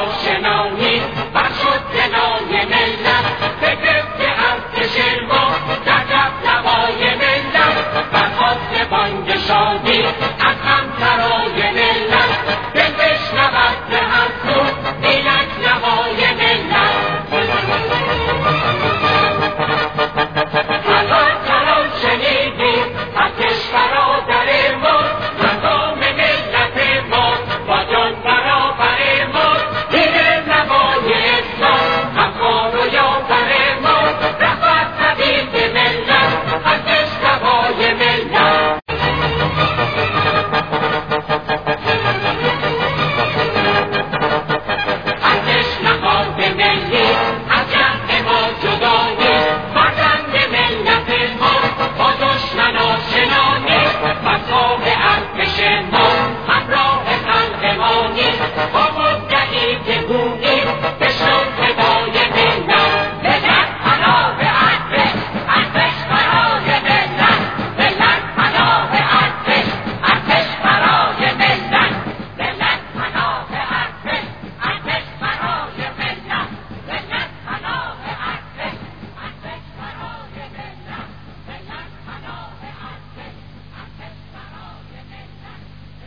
Emotional. on